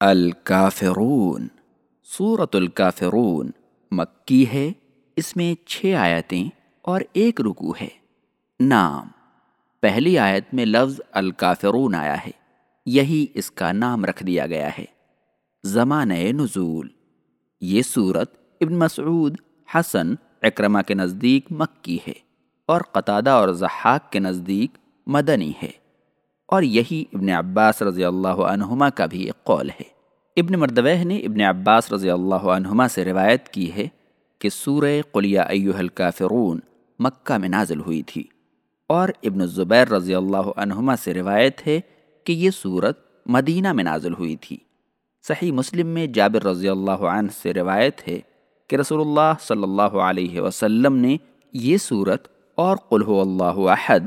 الکافرون۔ صورت الکافرون مکی ہے، اس میں چھ آیتیں اور ایک رکو ہے۔ نام۔ پہلی آیت میں لفظ الکافرون آیا ہے، یہی اس کا نام رکھ دیا گیا ہے۔ زمانۂ نزول۔ یہ صورت ابن مسعود حسن اکرما کے نزدیک مکی ہے اور قطادہ اور زحاق کے نزدیک مدنی ہے۔ اور یہی ابن عباس رضی اللہ عنہما کا بھی ایک قول ہے۔ ابن مردوہ نے ابن عباس رضی اللہ عنہما سے روایت کی ہے کہ سورہ قلیہ ایوہ الکافرون مکہ میں نازل ہوئی تھی۔ اور ابن الزبیر رضی اللہ عنہما سے روایت ہے کہ یہ صورت مدینہ میں نازل ہوئی تھی۔ صحیح مسلم میں جابر رضی اللہ عنہ سے روایت ہے کہ رسول اللہ صلی اللہ علیہ وسلم نے یہ صورت اور قلح اللہ احد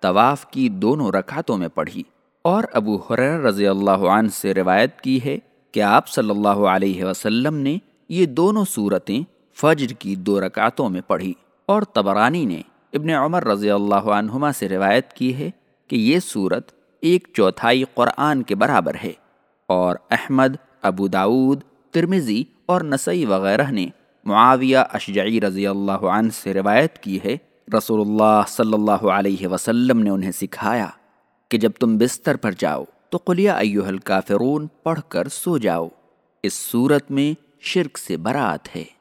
طواف کی دونوں رکعتوں میں پڑھی۔ اور ابو حریر رضی اللہ عنہ سے روایت کی ہے کہ آپ صلی اللہ علیہ وسلم نے یہ دونوں صورتیں فجر کی دو رکعتوں میں پڑھی۔ اور تبرانی نے ابن عمر رضی اللہ عنہما سے روایت کی ہے کہ یہ صورت ایک چوتھائی قرآن کے برابر ہے۔ اور احمد، ابو داود ترمزی اور نسئی وغیرہ نے معاویہ اشجعی رضی اللہ عنہ سے روایت کی ہے رسول اللہ صلی اللہ علیہ وسلم نے انہیں سکھایا کہ جب تم بستر پر جاؤ تو قلیہ ایوہ الکافرون پڑھ کر سو جاؤ۔ اس صورت میں شرک سے برات ہے۔